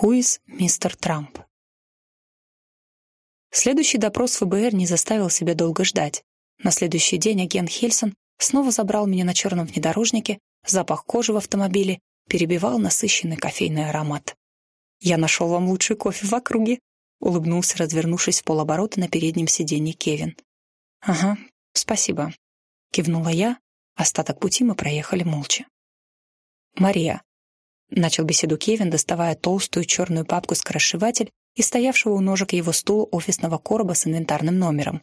Хуис мистер Трамп? Следующий допрос ФБР не заставил себя долго ждать. На следующий день агент Хельсон снова забрал меня на черном внедорожнике, запах кожи в автомобиле перебивал насыщенный кофейный аромат. «Я нашел вам лучший кофе в округе», — улыбнулся, развернувшись в полоборота на переднем сиденье Кевин. «Ага, спасибо», — кивнула я. Остаток пути мы проехали молча. «Мария», — начал беседу Кевин, доставая толстую черную папку-скоросшиватель и стоявшего у ножек его стула офисного короба с инвентарным номером.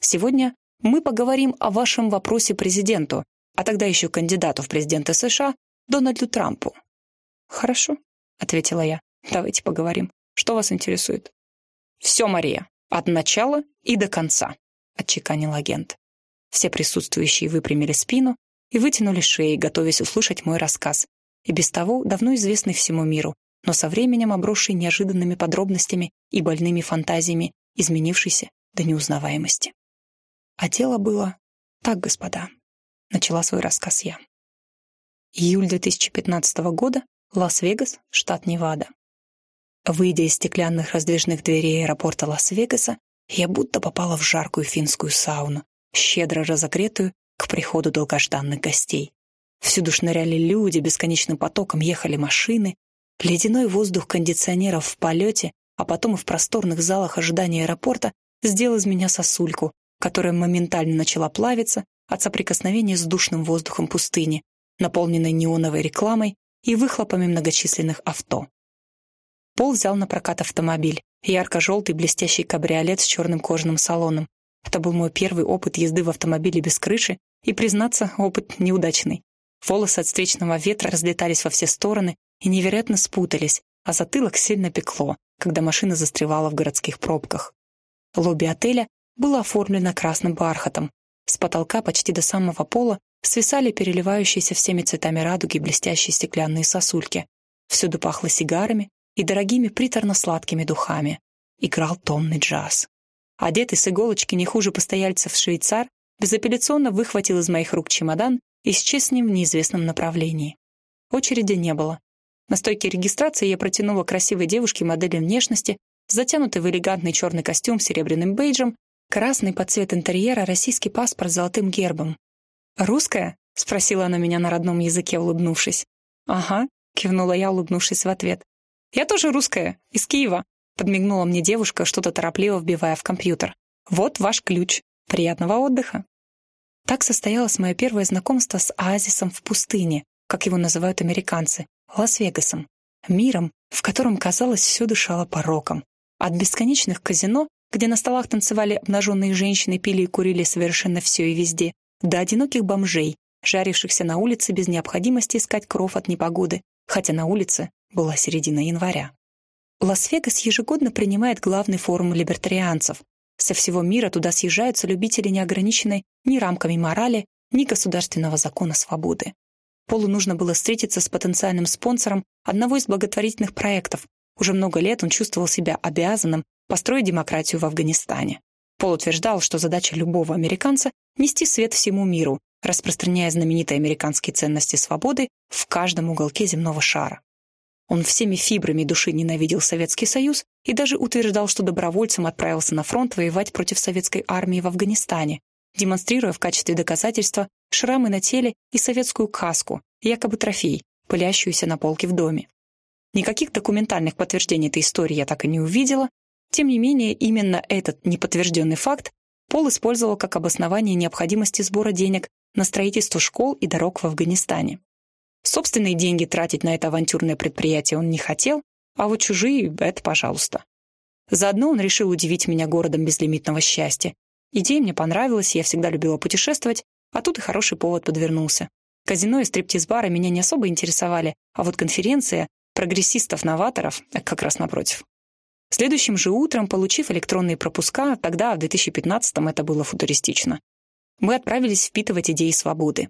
«Сегодня мы поговорим о вашем вопросе президенту, а тогда еще кандидату в президенты США Дональду Трампу». «Хорошо», — ответила я. «Давайте поговорим. Что вас интересует?» «Все, Мария, от начала и до конца», — отчеканил агент. Все присутствующие выпрямили спину и вытянули шеи, готовясь услышать мой рассказ, и без того давно известный всему миру, но со временем обросший неожиданными подробностями и больными фантазиями, изменившийся до неузнаваемости. А дело было так, господа. Начала свой рассказ я. Июль 2015 года, Лас-Вегас, штат Невада. Выйдя из стеклянных раздвижных дверей аэропорта Лас-Вегаса, я будто попала в жаркую финскую сауну, щедро разогретую к приходу долгожданных гостей. Всюду шныряли люди, бесконечным потоком ехали машины, ледяной воздух кондиционеров в полете, а потом и в просторных залах ожидания аэропорта сделал из меня сосульку, которая моментально начала плавиться от соприкосновения с душным воздухом пустыни, наполненной неоновой рекламой и выхлопами многочисленных авто. Пол взял на прокат автомобиль, ярко-желтый блестящий кабриолет с черным кожаным салоном. Это был мой первый опыт езды в автомобиле без крыши, и, признаться, опыт неудачный. Волосы от встречного ветра разлетались во все стороны и невероятно спутались, а затылок сильно пекло, когда машина застревала в городских пробках. Лобби отеля было оформлено красным бархатом. С потолка почти до самого пола свисали переливающиеся всеми цветами радуги блестящие стеклянные сосульки. Всюду пахло сигарами и дорогими приторно-сладкими духами. Играл томный джаз. Одетый с иголочки не хуже постояльцев швейцар, безапелляционно выхватил из моих рук чемодан исчез с ним в неизвестном направлении. Очереди не было. На стойке регистрации я протянула красивой девушке модели внешности, затянутый в элегантный черный костюм с серебряным бейджем Красный под цвет интерьера российский паспорт с золотым гербом. «Русская?» — спросила она меня на родном языке, улыбнувшись. «Ага», — кивнула я, улыбнувшись в ответ. «Я тоже русская, из Киева», — подмигнула мне девушка, что-то торопливо вбивая в компьютер. «Вот ваш ключ. Приятного отдыха». Так состоялось мое первое знакомство с оазисом в пустыне, как его называют американцы, Лас-Вегасом, миром, в котором, казалось, все дышало пороком. От бесконечных казино где на столах танцевали обнаженные женщины, пили и курили совершенно все и везде, до одиноких бомжей, жарившихся на улице без необходимости искать кров от непогоды, хотя на улице была середина января. Лас-Вегас ежегодно принимает главный форум либертарианцев. Со всего мира туда съезжаются любители неограниченной ни рамками морали, ни государственного закона свободы. Полу нужно было встретиться с потенциальным спонсором одного из благотворительных проектов. Уже много лет он чувствовал себя обязанным построить демократию в Афганистане. Пол утверждал, что задача любого американца — нести свет всему миру, распространяя знаменитые американские ценности свободы в каждом уголке земного шара. Он всеми фибрами души ненавидел Советский Союз и даже утверждал, что добровольцем отправился на фронт воевать против советской армии в Афганистане, демонстрируя в качестве доказательства шрамы на теле и советскую каску, якобы трофей, пылящуюся на полке в доме. Никаких документальных подтверждений этой истории я так и не увидела, тем не менее, именно этот неподтвержденный факт Пол использовал как обоснование необходимости сбора денег на строительство школ и дорог в Афганистане. Собственные деньги тратить на это авантюрное предприятие он не хотел, а вот чужие — это пожалуйста. Заодно он решил удивить меня городом безлимитного счастья. Идея мне понравилась, я всегда любила путешествовать, а тут и хороший повод подвернулся. Казино и стриптиз-бары меня не особо интересовали, а вот конференция прогрессистов-новаторов как раз напротив. Следующим же утром, получив электронные пропуска, тогда, в 2015-м, это было футуристично, мы отправились впитывать идеи свободы.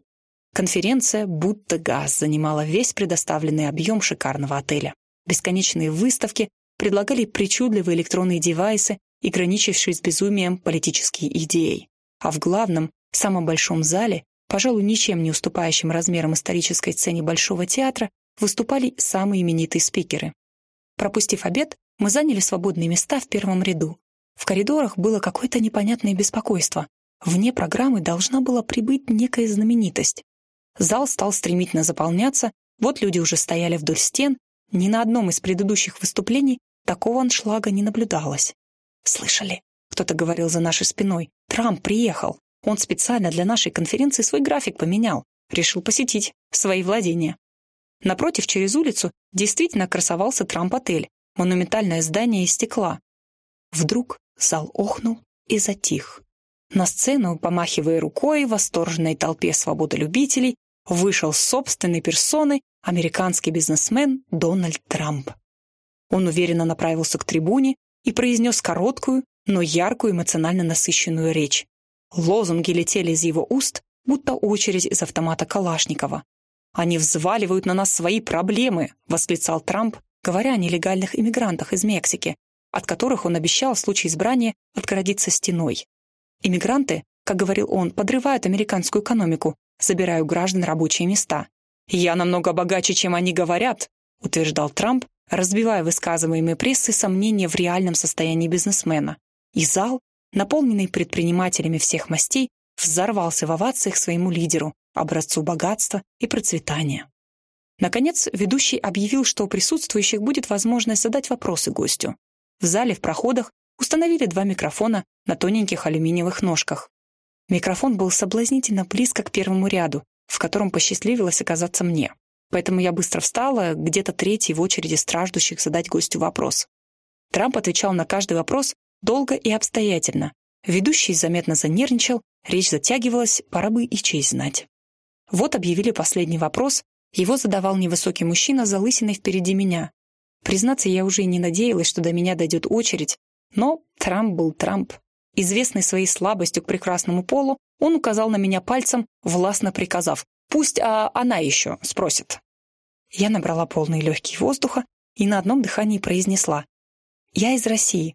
Конференция, будто газ, занимала весь предоставленный объем шикарного отеля. Бесконечные выставки предлагали причудливые электронные девайсы и граничившие с безумием политические идеи. А в главном, самом большом зале, пожалуй, ничем не уступающем размерам исторической сцене Большого театра, выступали самые именитые спикеры. Пропустив обед, мы заняли свободные места в первом ряду. В коридорах было какое-то непонятное беспокойство. Вне программы должна была прибыть некая знаменитость. Зал стал стремительно заполняться, вот люди уже стояли вдоль стен, ни на одном из предыдущих выступлений такого аншлага не наблюдалось. «Слышали?» — кто-то говорил за нашей спиной. «Трамп приехал. Он специально для нашей конференции свой график поменял. Решил посетить свои владения». Напротив, через улицу, действительно красовался Трамп-отель, монументальное здание из стекла. Вдруг зал охнул и затих. На сцену, помахивая рукой восторженной толпе свободолюбителей, вышел собственной персоной американский бизнесмен Дональд Трамп. Он уверенно направился к трибуне и произнес короткую, но яркую эмоционально насыщенную речь. Лозунги летели из его уст, будто очередь из автомата Калашникова. «Они взваливают на нас свои проблемы», — восклицал Трамп, говоря о нелегальных иммигрантах из Мексики, от которых он обещал в случае избрания отгородиться стеной. Иммигранты, как говорил он, подрывают американскую экономику, забирая у граждан рабочие места. «Я намного богаче, чем они говорят», — утверждал Трамп, разбивая высказываемые прессой сомнения в реальном состоянии бизнесмена. И зал, наполненный предпринимателями всех мастей, взорвался в овациях своему лидеру, образцу богатства и процветания. Наконец, ведущий объявил, что у присутствующих будет возможность задать вопросы гостю. В зале в проходах установили два микрофона на тоненьких алюминиевых ножках. Микрофон был соблазнительно близко к первому ряду, в котором посчастливилось оказаться мне. Поэтому я быстро встала, где-то третий в очереди страждущих задать гостю вопрос. Трамп отвечал на каждый вопрос долго и обстоятельно. Ведущий заметно занервничал, речь затягивалась, пора бы и честь знать. Вот объявили последний вопрос, его задавал невысокий мужчина за лысиной впереди меня. Признаться, я уже и не надеялась, что до меня дойдет очередь, но Трамп был Трамп. Известный своей слабостью к прекрасному полу, он указал на меня пальцем, властно приказав «Пусть а она еще спросит». Я набрала полные легкие воздуха и на одном дыхании произнесла «Я из России.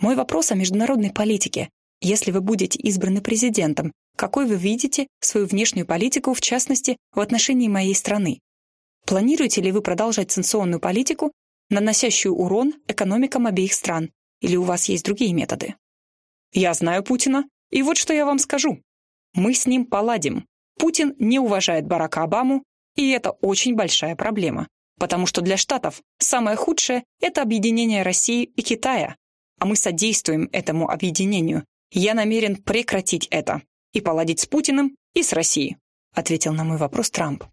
Мой вопрос о международной политике. Если вы будете избраны президентом, какой вы видите свою внешнюю политику, в частности, в отношении моей страны? Планируете ли вы продолжать санкционную политику, наносящую урон экономикам обеих стран, или у вас есть другие методы? Я знаю Путина, и вот что я вам скажу. Мы с ним поладим. Путин не уважает Барака Обаму, и это очень большая проблема, потому что для Штатов самое худшее — это объединение России и Китая, а мы содействуем этому объединению. Я намерен прекратить это и поладить с Путиным и с Россией», ответил на мой вопрос Трамп.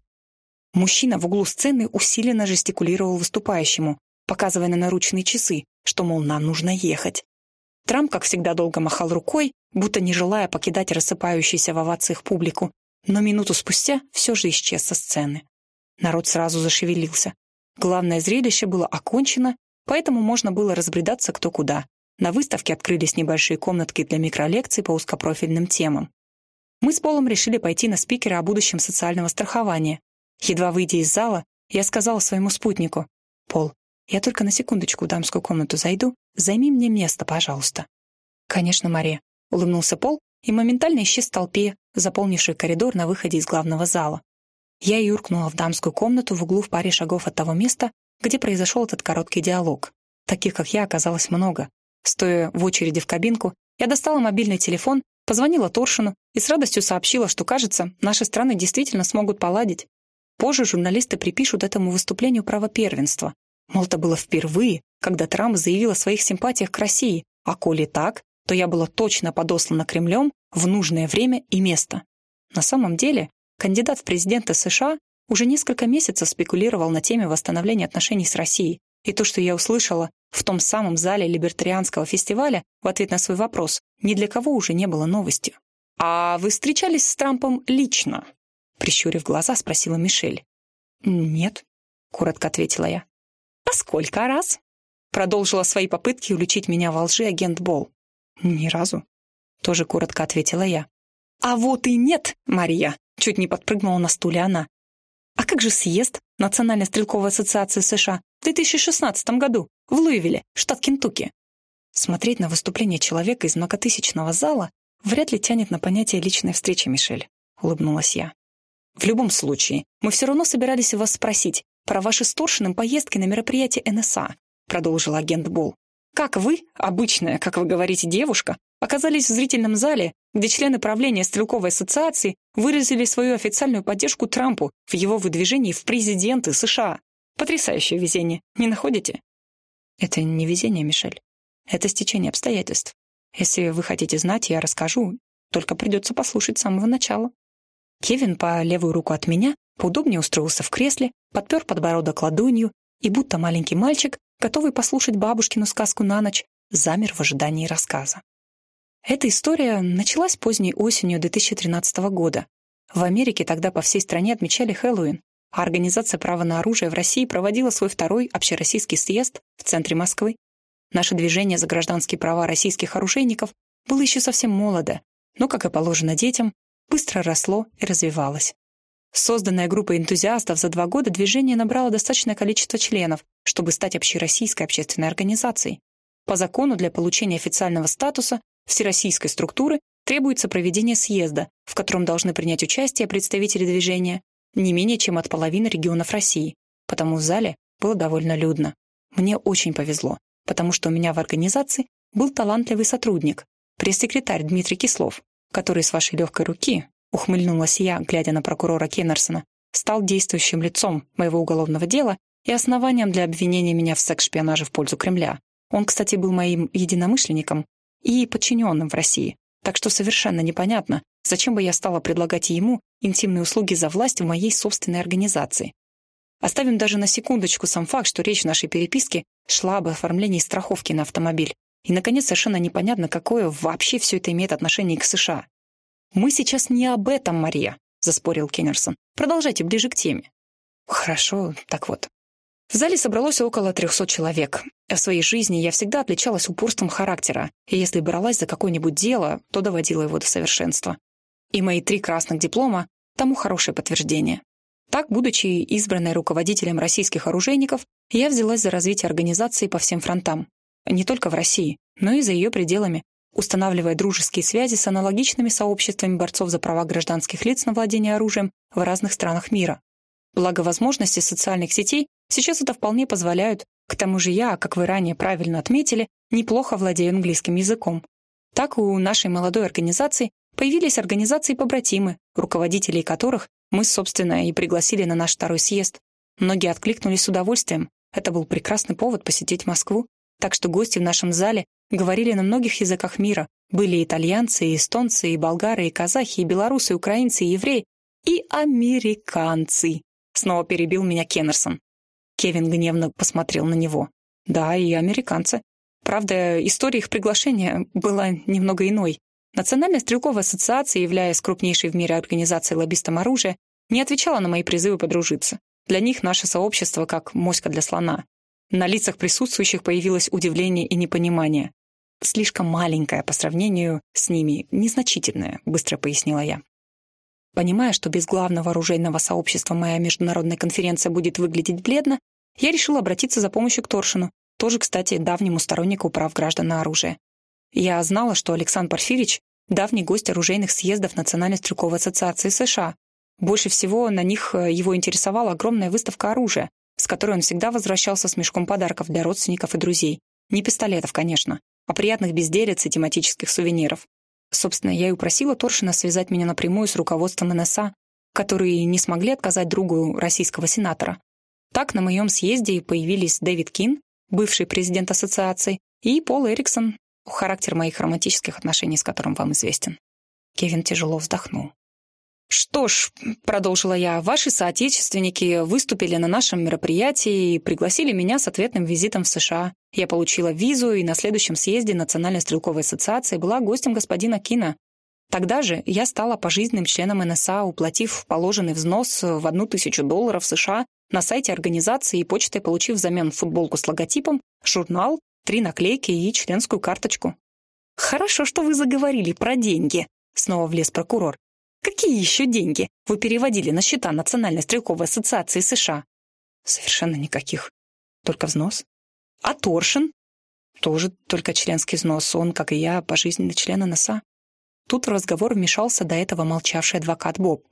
Мужчина в углу сцены усиленно жестикулировал выступающему, показывая на наручные часы, что, мол, нам нужно ехать. Трамп, как всегда, долго махал рукой, будто не желая покидать рассыпающуюся в овациях публику, но минуту спустя все же исчез со сцены. Народ сразу зашевелился. Главное зрелище было окончено, поэтому можно было разбредаться кто куда. На выставке открылись небольшие комнатки для микролекций по узкопрофильным темам. Мы с Полом решили пойти на спикера о будущем социального страхования. Едва выйдя из зала, я сказала своему спутнику, «Пол, я только на секундочку в дамскую комнату зайду, займи мне место, пожалуйста». «Конечно, Мария», — улыбнулся Пол и моментально исчез в толпе, заполнившей коридор на выходе из главного зала. Я юркнула в дамскую комнату в углу в паре шагов от того места, где произошел этот короткий диалог. Таких, как я, оказалось много. Стоя в очереди в кабинку, я достала мобильный телефон Позвонила Торшину и с радостью сообщила, что, кажется, наши страны действительно смогут поладить. Позже журналисты припишут этому выступлению право первенства. Мол, это было впервые, когда Трамп заявил о своих симпатиях к России, а коли так, то я была точно подослана Кремлем в нужное время и место. На самом деле, кандидат в президенты США уже несколько месяцев спекулировал на теме восстановления отношений с Россией, и то, что я услышала в том самом зале либертарианского фестиваля в ответ на свой вопрос, ни для кого уже не было новостью. «А вы встречались с Трампом лично?» Прищурив глаза, спросила Мишель. «Нет», — коротко ответила я. «А сколько раз?» Продолжила свои попытки уличить меня во лжи агент Болл. «Ни разу», — тоже коротко ответила я. «А вот и нет, Мария!» — чуть не подпрыгнула на стуле она. «А как же съезд Национальной стрелковой ассоциации США в 2016 году в Луивилле, штат Кентукки. Смотреть на выступление человека из многотысячного зала вряд ли тянет на понятие личной встречи, Мишель, улыбнулась я. В любом случае, мы все равно собирались вас спросить про ваши с Торшиным поездки на мероприятие НСА. продолжил агент Болл. «Как вы, обычная, как вы говорите, девушка, оказались в зрительном зале, где члены правления Стрелковой ассоциации выразили свою официальную поддержку Трампу в его выдвижении в президенты США. Потрясающее везение, не находите? Это не везение, Мишель. Это стечение обстоятельств. Если вы хотите знать, я расскажу, только придется послушать с самого начала. Кевин по левую руку от меня поудобнее устроился в кресле, подпер подбородок ладонью и, будто маленький мальчик, готовый послушать бабушкину сказку на ночь, замер в ожидании рассказа. Эта история началась поздней осенью 2013 года. В Америке тогда по всей стране отмечали Хэллоуин, а Организация права на оружие в России проводила свой второй общероссийский съезд в центре Москвы. Наше движение за гражданские права российских оружейников было еще совсем молодо, но, как и положено детям, быстро росло и развивалось. Созданная группой энтузиастов за два года движение набрало достаточное количество членов, чтобы стать общероссийской общественной организацией. По закону для получения официального статуса всероссийской структуры требуется проведение съезда, в котором должны принять участие представители движения, не менее чем от половины регионов России, потому в зале было довольно людно. Мне очень повезло, потому что у меня в организации был талантливый сотрудник, пресс-секретарь Дмитрий Кислов, который с вашей легкой руки, ухмыльнулась я, глядя на прокурора Кеннерсона, стал действующим лицом моего уголовного дела и основанием для обвинения меня в секс-шпионаже в пользу Кремля. Он, кстати, был моим единомышленником и подчиненным в России, так что совершенно непонятно, зачем бы я стала предлагать ему интимные услуги за власть в моей собственной организации. Оставим даже на секундочку сам факт, что речь в нашей переписке шла об оформлении страховки на автомобиль. И, наконец, совершенно непонятно, какое вообще все это имеет отношение к США. «Мы сейчас не об этом, Мария», — заспорил Кеннерсон. «Продолжайте ближе к теме». «Хорошо, так вот. В зале собралось около трехсот человек. В своей жизни я всегда отличалась упорством характера, и если бралась за какое-нибудь дело, то доводила его до совершенства. И мои три красных диплома тому хорошее подтверждение. Так, будучи избранной руководителем российских оружейников, я взялась за развитие организации по всем фронтам. Не только в России, но и за ее пределами, устанавливая дружеские связи с аналогичными сообществами борцов за права гражданских лиц на владение оружием в разных странах мира. Благо возможности социальных сетей сейчас это вполне позволяют, к тому же я, как вы ранее правильно отметили, неплохо владею английским языком. Так у нашей молодой организации появились организации-побратимы, руководителей которых мы, собственно, и пригласили на наш второй съезд. Многие откликнулись с удовольствием. Это был прекрасный повод посетить Москву. Так что гости в нашем зале говорили на многих языках мира. Были итальянцы, и эстонцы, и болгары, и казахи, и белорусы, и украинцы, и евреи, и американцы. Снова перебил меня Кеннерсон. Кевин гневно посмотрел на него. Да, и американцы. Правда, история их приглашения была немного иной. Национальная стрелковая ассоциация, являясь крупнейшей в мире организацией лоббистом оружия, не отвечала на мои призывы подружиться. Для них наше сообщество как моська для слона. На лицах присутствующих появилось удивление и непонимание. «Слишком маленькое по сравнению с ними, незначительное», — быстро пояснила я. Понимая, что без главного оружейного сообщества моя международная конференция будет выглядеть бледно, я решила обратиться за помощью к Торшину, тоже, кстати, давнему стороннику прав граждан на оружие. Я знала, что Александр Порфирич — давний гость оружейных съездов Национальной стрелковой ассоциации США. Больше всего на них э, его интересовала огромная выставка оружия, с которой он всегда возвращался с мешком подарков для родственников и друзей. Не пистолетов, конечно, а приятных безделец и тематических сувениров. Собственно, я и упросила Торшина связать меня напрямую с руководством НСА, которые не смогли отказать другу российского сенатора. Так на моем съезде появились Дэвид Кин, бывший президент ассоциации, и Пол Эриксон, характер моих романтических отношений с которым вам известен. Кевин тяжело вздохнул. «Что ж», — продолжила я, — «ваши соотечественники выступили на нашем мероприятии и пригласили меня с ответным визитом в США. Я получила визу и на следующем съезде Национальной стрелковой ассоциации была гостем господина Кина. Тогда же я стала пожизненным членом НСА, уплатив положенный взнос в одну тысячу долларов США на сайте организации и почтой получив взамен футболку с логотипом, журнал, три наклейки и членскую карточку. «Хорошо, что вы заговорили про деньги», — снова влез прокурор. Какие еще деньги вы переводили на счета Национальной стрелковой ассоциации США? Совершенно никаких. Только взнос. А Торшин? Тоже только членский взнос. Он, как и я, пожизненный член НСА. Тут в разговор вмешался до этого молчавший адвокат Боб.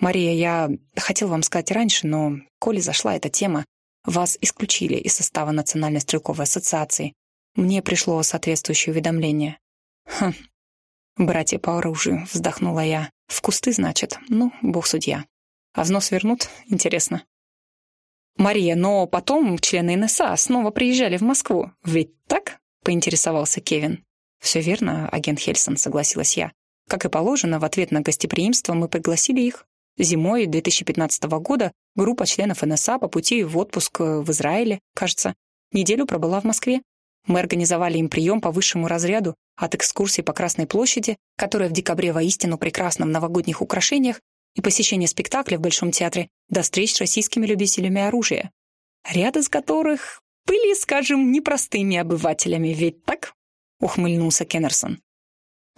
«Мария, я хотел вам сказать раньше, но коли зашла эта тема, вас исключили из состава Национальной стрелковой ассоциации. Мне пришло соответствующее уведомление». «Хм, братья по оружию», — вздохнула я. «В кусты, значит. Ну, бог судья. А взнос вернут? Интересно». «Мария, но потом члены НСА снова приезжали в Москву. Ведь так?» — поинтересовался Кевин. «Все верно, агент Хельсон», — согласилась я. Как и положено, в ответ на гостеприимство мы пригласили их. Зимой 2015 года группа членов НСА по пути в отпуск в Израиле, кажется, неделю пробыла в Москве. Мы организовали им прием по высшему разряду от экскурсии по Красной площади, которая в декабре воистину прекрасна в новогодних украшениях, и посещения спектакля в Большом театре до встреч с российскими любителями оружия, ряд из которых были, скажем, непростыми обывателями, ведь так? ухмыльнулся Кеннерсон.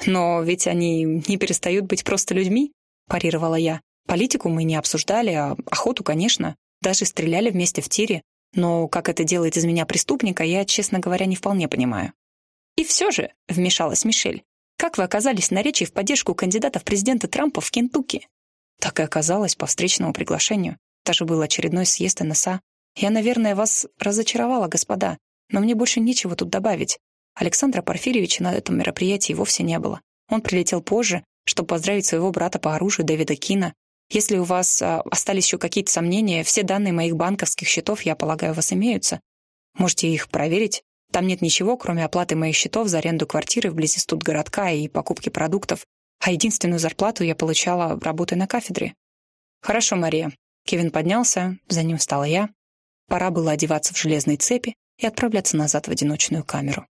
«Но ведь они не перестают быть просто людьми», — парировала я. «Политику мы не обсуждали, а охоту, конечно. Даже стреляли вместе в тире. Но как это делает из меня преступника, я, честно говоря, не вполне понимаю». «И все же», — вмешалась Мишель, «как вы оказались на речи в поддержку кандидата в президенты Трампа в Кентукки?» Так и оказалось по встречному приглашению. Даже был очередной съезд НСА. Я, наверное, вас разочаровала, господа, но мне больше нечего тут добавить. Александра Порфирьевича на этом мероприятии вовсе не было. Он прилетел позже, чтобы поздравить своего брата по оружию Дэвида Кина. Если у вас а, остались еще какие-то сомнения, все данные моих банковских счетов, я полагаю, у вас имеются. Можете их проверить. Там нет ничего, кроме оплаты моих счетов за аренду квартиры вблизи студгородка и покупки продуктов. А единственную зарплату я получала, работая на кафедре. Хорошо, Мария. Кевин поднялся, за ним встала я. Пора было одеваться в железные цепи и отправляться назад в одиночную камеру.